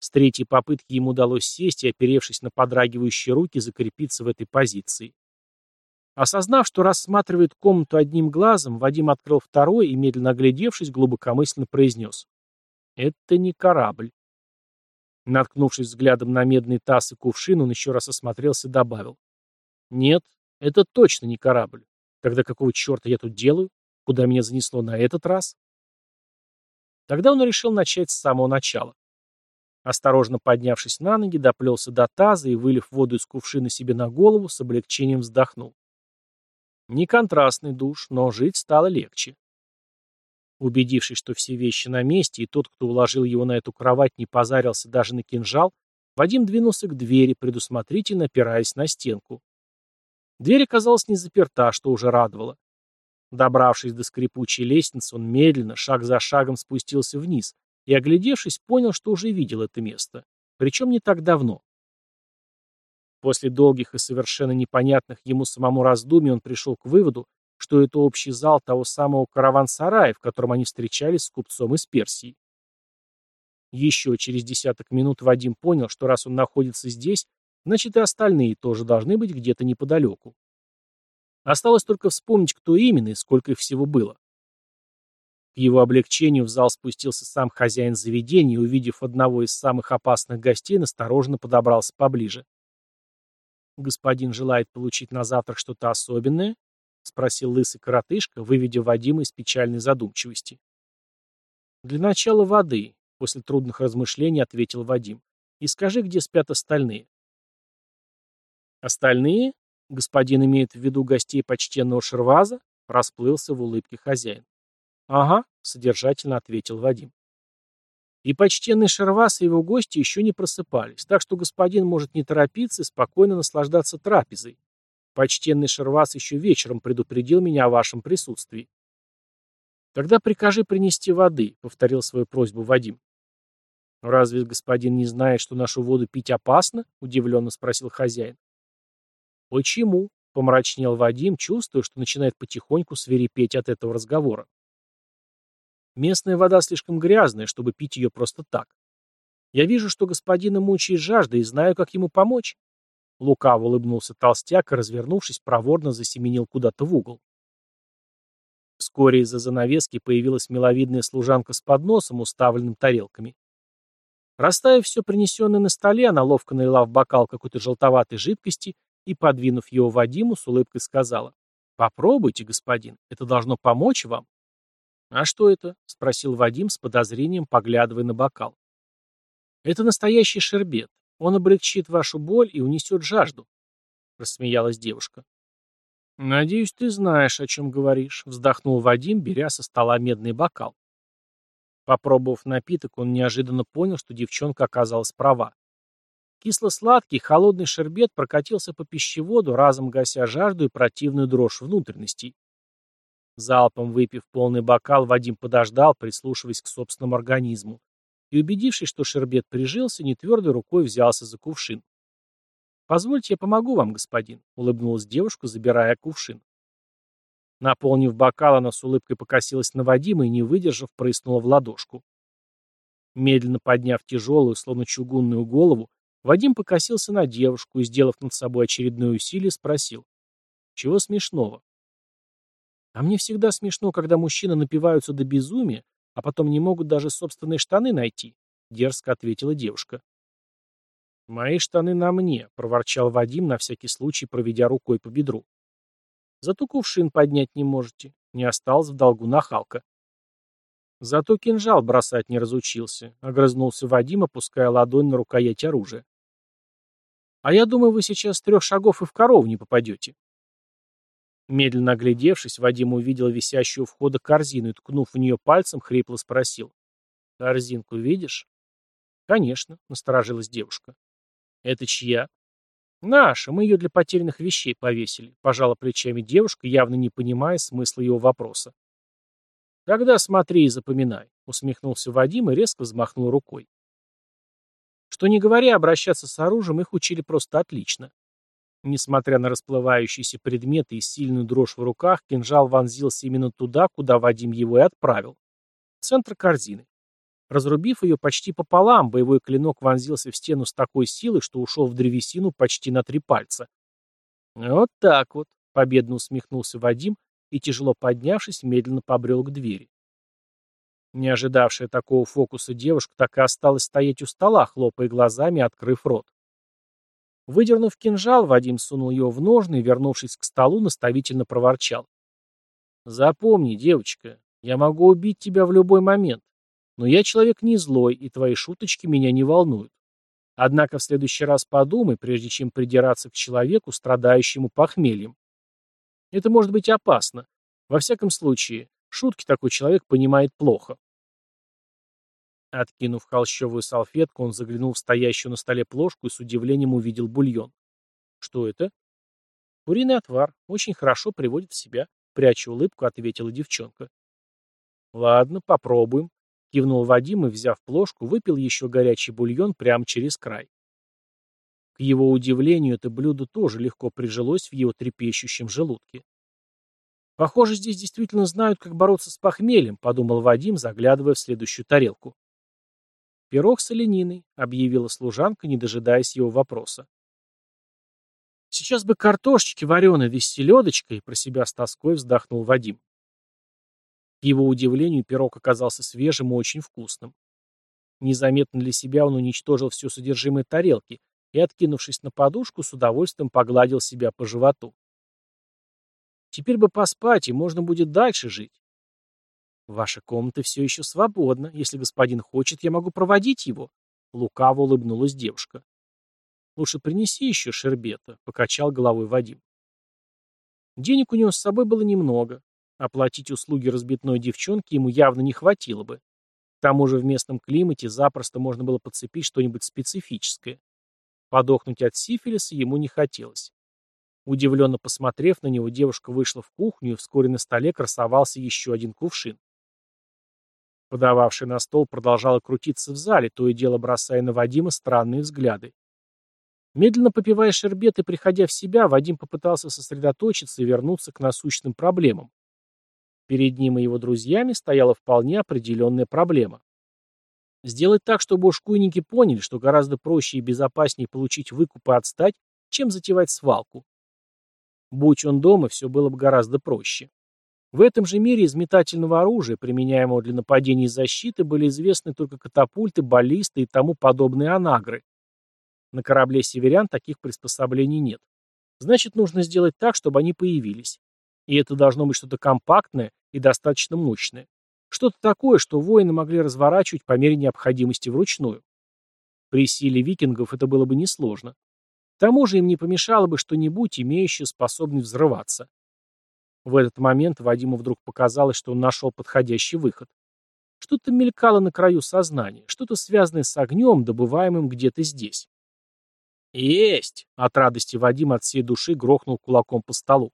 [SPEAKER 1] С третьей попытки ему удалось сесть и, оперевшись на подрагивающие руки, закрепиться в этой позиции. Осознав, что рассматривает комнату одним глазом, Вадим открыл второй и, медленно оглядевшись, глубокомысленно произнес. Это не корабль. Наткнувшись взглядом на медный таз и кувшин, он еще раз осмотрелся и добавил. Нет, это точно не корабль. Тогда какого черта я тут делаю? Куда меня занесло на этот раз? Тогда он решил начать с самого начала. Осторожно поднявшись на ноги, доплелся до таза и, вылив воду из кувшина себе на голову, с облегчением вздохнул. Не контрастный душ, но жить стало легче. Убедившись, что все вещи на месте, и тот, кто уложил его на эту кровать, не позарился даже на кинжал, Вадим двинулся к двери, предусмотрительно опираясь на стенку. Дверь оказалась не заперта, что уже радовало. Добравшись до скрипучей лестницы, он медленно, шаг за шагом спустился вниз и, оглядевшись, понял, что уже видел это место. Причем не так давно. После долгих и совершенно непонятных ему самому раздумий он пришел к выводу, что это общий зал того самого караван-сарая, в котором они встречались с купцом из Персии. Еще через десяток минут Вадим понял, что раз он находится здесь, значит и остальные тоже должны быть где-то неподалеку. Осталось только вспомнить, кто именно и сколько их всего было. К его облегчению в зал спустился сам хозяин заведения и, увидев одного из самых опасных гостей, настороженно подобрался поближе. «Господин желает получить на завтрак что-то особенное?» — спросил лысый коротышка, выведя Вадима из печальной задумчивости. «Для начала воды», — после трудных размышлений ответил Вадим. «И скажи, где спят остальные?» «Остальные?» — господин имеет в виду гостей почтенного Шерваза, расплылся в улыбке хозяин. «Ага», — содержательно ответил Вадим. И почтенный Шервас и его гости еще не просыпались, так что господин может не торопиться и спокойно наслаждаться трапезой. Почтенный Шервас еще вечером предупредил меня о вашем присутствии. «Тогда прикажи принести воды», — повторил свою просьбу Вадим. «Разве господин не знает, что нашу воду пить опасно?» — удивленно спросил хозяин. «Почему?» — помрачнел Вадим, чувствуя, что начинает потихоньку свирепеть от этого разговора. Местная вода слишком грязная, чтобы пить ее просто так. Я вижу, что господина мучает жажда и знаю, как ему помочь. Лукаво улыбнулся толстяк и, развернувшись, проворно засеменил куда-то в угол. Вскоре из-за занавески появилась миловидная служанка с подносом, уставленным тарелками. Расставив все принесенное на столе, она ловко налила в бокал какой-то желтоватой жидкости и, подвинув его Вадиму, с улыбкой сказала, «Попробуйте, господин, это должно помочь вам». «А что это?» — спросил Вадим с подозрением, поглядывая на бокал. «Это настоящий шербет. Он облегчит вашу боль и унесет жажду», — рассмеялась девушка. «Надеюсь, ты знаешь, о чем говоришь», — вздохнул Вадим, беря со стола медный бокал. Попробовав напиток, он неожиданно понял, что девчонка оказалась права. Кисло-сладкий, холодный шербет прокатился по пищеводу, разом гася жажду и противную дрожь внутренностей. Залпом выпив полный бокал, Вадим подождал, прислушиваясь к собственному организму, и, убедившись, что шербет прижился, нетвердой рукой взялся за кувшин. «Позвольте, я помогу вам, господин», — улыбнулась девушка, забирая кувшин. Наполнив бокал, она с улыбкой покосилась на Вадима и, не выдержав, прыснула в ладошку. Медленно подняв тяжелую, словно чугунную голову, Вадим покосился на девушку и, сделав над собой очередное усилие, спросил. «Чего смешного?» А мне всегда смешно, когда мужчины напиваются до безумия, а потом не могут даже собственные штаны найти, — дерзко ответила девушка. «Мои штаны на мне», — проворчал Вадим, на всякий случай проведя рукой по бедру. «Зато кувшин поднять не можете», — не осталось в долгу нахалка. Зато кинжал бросать не разучился, — огрызнулся Вадим, опуская ладонь на рукоять оружия. «А я думаю, вы сейчас с трех шагов и в корову не попадете». Медленно оглядевшись, Вадим увидел висящую у входа корзину и, ткнув в нее пальцем, хрипло спросил. «Корзинку видишь?» «Конечно», — насторожилась девушка. «Это чья?» «Наша, мы ее для потерянных вещей повесили», — пожала плечами девушка, явно не понимая смысла его вопроса. «Тогда смотри и запоминай», — усмехнулся Вадим и резко взмахнул рукой. Что не говоря, обращаться с оружием их учили просто отлично. Несмотря на расплывающиеся предметы и сильную дрожь в руках, кинжал вонзился именно туда, куда Вадим его и отправил. Центр корзины. Разрубив ее почти пополам, боевой клинок вонзился в стену с такой силой, что ушел в древесину почти на три пальца. «Вот так вот», — победно усмехнулся Вадим и, тяжело поднявшись, медленно побрел к двери. Не ожидавшая такого фокуса девушка так и осталась стоять у стола, хлопая глазами, открыв рот. Выдернув кинжал, Вадим сунул его в ножны и, вернувшись к столу, наставительно проворчал. «Запомни, девочка, я могу убить тебя в любой момент, но я человек не злой, и твои шуточки меня не волнуют. Однако в следующий раз подумай, прежде чем придираться к человеку, страдающему похмельем. Это может быть опасно. Во всяком случае, шутки такой человек понимает плохо. Откинув холщовую салфетку, он заглянул в стоящую на столе плошку и с удивлением увидел бульон. «Что это?» «Куриный отвар. Очень хорошо приводит в себя», — пряча улыбку, ответила девчонка. «Ладно, попробуем», — кивнул Вадим и, взяв плошку, выпил еще горячий бульон прямо через край. К его удивлению, это блюдо тоже легко прижилось в его трепещущем желудке. Похоже, здесь действительно знают, как бороться с похмельем, подумал Вадим, заглядывая в следующую тарелку. Пирог с олениной, объявила служанка, не дожидаясь его вопроса. Сейчас бы картошечки вареной да с селедочкой, про себя с тоской вздохнул Вадим. К его удивлению, пирог оказался свежим и очень вкусным. Незаметно для себя он уничтожил все содержимое тарелки и, откинувшись на подушку, с удовольствием погладил себя по животу. Теперь бы поспать, и можно будет дальше жить. Ваша комната все еще свободна. Если господин хочет, я могу проводить его. Лукаво улыбнулась девушка. Лучше принеси еще шербета, покачал головой Вадим. Денег у него с собой было немного. Оплатить услуги разбитной девчонки ему явно не хватило бы. К тому же в местном климате запросто можно было подцепить что-нибудь специфическое. Подохнуть от сифилиса ему не хотелось. Удивленно посмотрев на него, девушка вышла в кухню, и вскоре на столе красовался еще один кувшин. Подававший на стол продолжала крутиться в зале, то и дело бросая на Вадима странные взгляды. Медленно попивая шербет и приходя в себя, Вадим попытался сосредоточиться и вернуться к насущным проблемам. Перед ним и его друзьями стояла вполне определенная проблема. Сделать так, чтобы ушкуйники поняли, что гораздо проще и безопаснее получить выкуп и отстать, чем затевать свалку. Будь он дома, все было бы гораздо проще. В этом же мире из метательного оружия, применяемого для нападений и защиты, были известны только катапульты, баллисты и тому подобные анагры. На корабле «Северян» таких приспособлений нет. Значит, нужно сделать так, чтобы они появились. И это должно быть что-то компактное и достаточно мощное. Что-то такое, что воины могли разворачивать по мере необходимости вручную. При силе викингов это было бы несложно. К тому же им не помешало бы что-нибудь, имеющее способность взрываться. В этот момент Вадиму вдруг показалось, что он нашел подходящий выход. Что-то мелькало на краю сознания, что-то связанное с огнем, добываемым где-то здесь. «Есть!» — от радости Вадим от всей души грохнул кулаком по столу.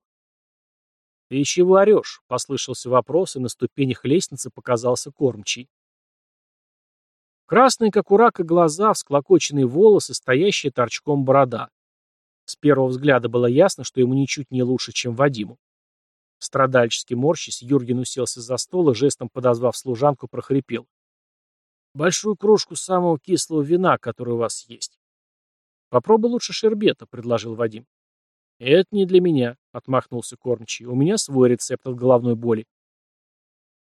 [SPEAKER 1] «Ты чего орешь?» — послышался вопрос, и на ступенях лестницы показался кормчий. Красные, как у рака, глаза, всклокоченные волосы, стоящая торчком борода. С первого взгляда было ясно, что ему ничуть не лучше, чем Вадиму. Страдальчески морщись, Юрген уселся за стол и, жестом подозвав служанку, прохрипел. «Большую кружку самого кислого вина, который у вас есть». «Попробуй лучше шербета», — предложил Вадим. «Это не для меня», — отмахнулся кормчий. «У меня свой рецепт от головной боли».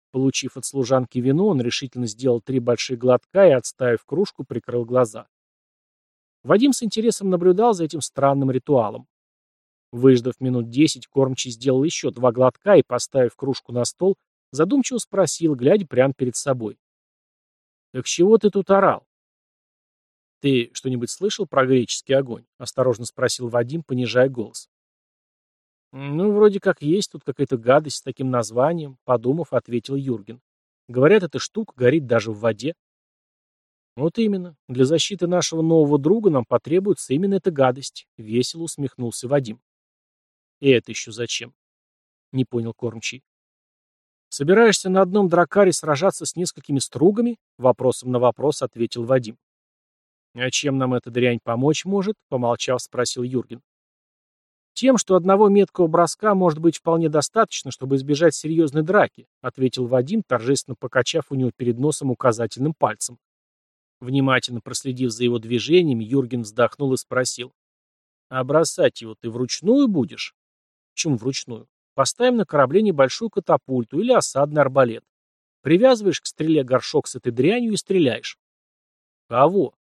[SPEAKER 1] Получив от служанки вино, он решительно сделал три больших глотка и, отставив кружку, прикрыл глаза. Вадим с интересом наблюдал за этим странным ритуалом. Выждав минут десять, кормчий сделал еще два глотка и, поставив кружку на стол, задумчиво спросил, глядя прямо перед собой. «Так чего ты тут орал?» «Ты что-нибудь слышал про греческий огонь?» — осторожно спросил Вадим, понижая голос. «Ну, вроде как есть тут какая-то гадость с таким названием», — подумав, ответил Юрген. «Говорят, эта штука горит даже в воде». «Вот именно. Для защиты нашего нового друга нам потребуется именно эта гадость», — весело усмехнулся Вадим. «И это еще зачем?» — не понял кормчий. «Собираешься на одном дракаре сражаться с несколькими стругами?» — вопросом на вопрос ответил Вадим. «А чем нам эта дрянь помочь может?» — помолчав, спросил Юрген. «Тем, что одного меткого броска может быть вполне достаточно, чтобы избежать серьезной драки», — ответил Вадим, торжественно покачав у него перед носом указательным пальцем. Внимательно проследив за его движениями, Юрген вздохнул и спросил. «А бросать его ты вручную будешь?» «Почему вручную? Поставим на корабле небольшую катапульту или осадный арбалет. Привязываешь к стреле горшок с этой дрянью и стреляешь». «Кого?»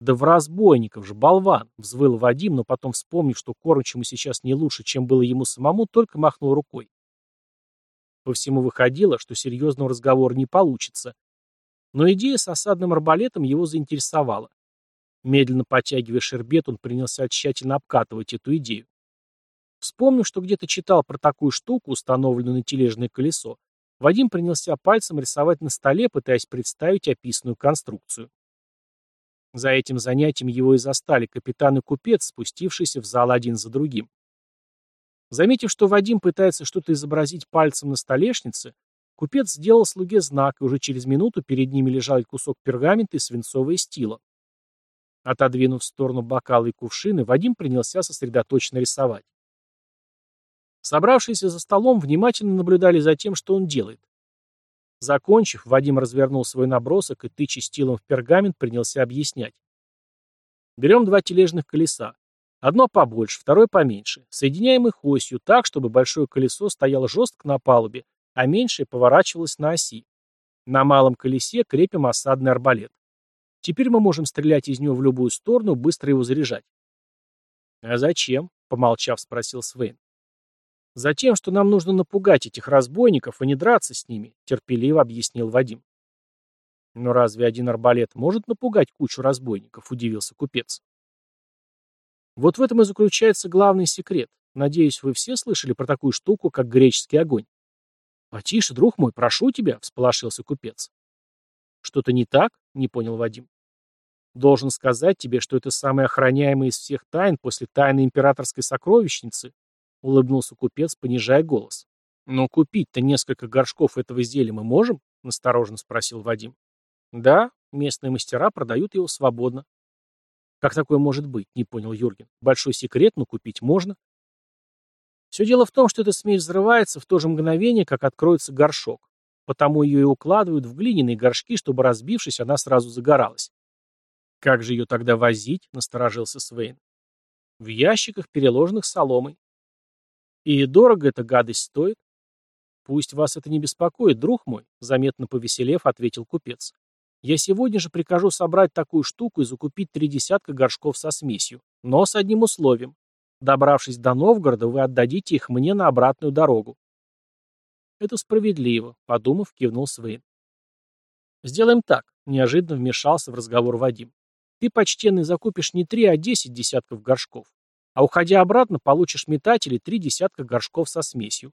[SPEAKER 1] «Да в разбойников же, болван!» — взвыл Вадим, но потом, вспомнив, что кормчему сейчас не лучше, чем было ему самому, только махнул рукой. По всему выходило, что серьезного разговора не получится. Но идея с осадным арбалетом его заинтересовала. Медленно потягивая шербет, он принялся тщательно обкатывать эту идею. Вспомнив, что где-то читал про такую штуку, установленную на тележное колесо, Вадим принялся пальцем рисовать на столе, пытаясь представить описанную конструкцию. За этим занятием его и застали капитан и купец, спустившиеся в зал один за другим. Заметив, что Вадим пытается что-то изобразить пальцем на столешнице, купец сделал слуге знак, и уже через минуту перед ними лежал кусок пергамента и свинцовое стило. Отодвинув в сторону бокалы и кувшины, Вадим принялся сосредоточенно рисовать. Собравшиеся за столом внимательно наблюдали за тем, что он делает. Закончив, Вадим развернул свой набросок и, тыча стилом в пергамент, принялся объяснять. Берем два тележных колеса. Одно побольше, второе поменьше. Соединяем их осью так, чтобы большое колесо стояло жестко на палубе, а меньшее поворачивалось на оси. На малом колесе крепим осадный арбалет. Теперь мы можем стрелять из него в любую сторону, быстро его заряжать. «А зачем?» — помолчав, спросил Свейн. «Затем, что нам нужно напугать этих разбойников и не драться с ними», — терпеливо объяснил Вадим. «Но разве один арбалет может напугать кучу разбойников?» — удивился купец. «Вот в этом и заключается главный секрет. Надеюсь, вы все слышали про такую штуку, как греческий огонь?» «Потише, друг мой, прошу тебя», — всполошился купец. «Что-то не так?» — не понял Вадим. «Должен сказать тебе, что это самая охраняемая из всех тайн после тайны императорской сокровищницы», — улыбнулся купец, понижая голос. «Но купить-то несколько горшков этого изделия мы можем?» — настороженно спросил Вадим. «Да, местные мастера продают его свободно». «Как такое может быть?» — не понял Юрген. «Большой секрет, но купить можно». Все дело в том, что эта смесь взрывается в то же мгновение, как откроется горшок. Потому ее и укладывают в глиняные горшки, чтобы, разбившись, она сразу загоралась. «Как же ее тогда возить?» — насторожился Свейн. «В ящиках, переложенных соломой». «И дорого эта гадость стоит?» «Пусть вас это не беспокоит, друг мой», — заметно повеселев, ответил купец. «Я сегодня же прикажу собрать такую штуку и закупить три десятка горшков со смесью, но с одним условием. Добравшись до Новгорода, вы отдадите их мне на обратную дорогу». «Это справедливо», — подумав, кивнул Свейн. «Сделаем так», — неожиданно вмешался в разговор Вадим. «Ты, почтенный, закупишь не три, а десять десятков горшков. А уходя обратно, получишь метатели три десятка горшков со смесью.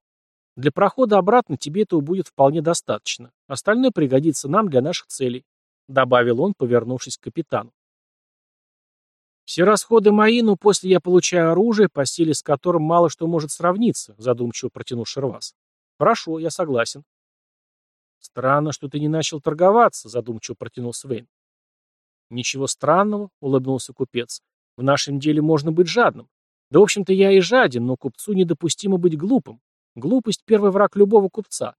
[SPEAKER 1] Для прохода обратно тебе этого будет вполне достаточно. Остальное пригодится нам для наших целей», — добавил он, повернувшись к капитану. «Все расходы мои, но после я получаю оружие, по силе с которым мало что может сравниться», — задумчиво протянул Шервас. «Хорошо, я согласен». «Странно, что ты не начал торговаться», — задумчиво протянул Свейн. «Ничего странного», — улыбнулся купец. «В нашем деле можно быть жадным. Да, в общем-то, я и жаден, но купцу недопустимо быть глупым. Глупость — первый враг любого купца.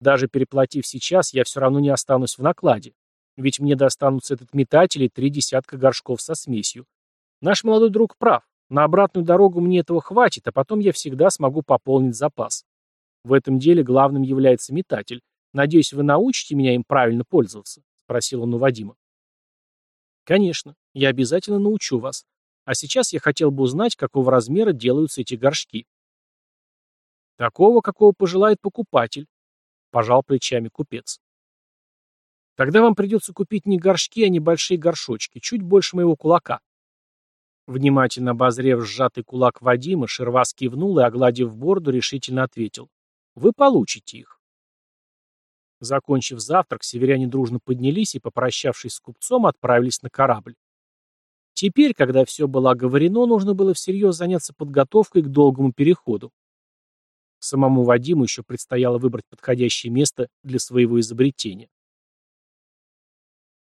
[SPEAKER 1] Даже переплатив сейчас, я все равно не останусь в накладе. Ведь мне достанутся этот метатель и три десятка горшков со смесью. Наш молодой друг прав. На обратную дорогу мне этого хватит, а потом я всегда смогу пополнить запас. В этом деле главным является метатель. Надеюсь, вы научите меня им правильно пользоваться?» — спросил он у Вадима. «Конечно, я обязательно научу вас. А сейчас я хотел бы узнать, какого размера делаются эти горшки». «Такого, какого пожелает покупатель», — пожал плечами купец. «Тогда вам придется купить не горшки, а небольшие горшочки, чуть больше моего кулака». Внимательно обозрев сжатый кулак Вадима, Шервас кивнул и, огладив бороду, решительно ответил. «Вы получите их». Закончив завтрак, северяне дружно поднялись и, попрощавшись с купцом, отправились на корабль. Теперь, когда все было оговорено, нужно было всерьез заняться подготовкой к долгому переходу. Самому Вадиму еще предстояло выбрать подходящее место для своего изобретения.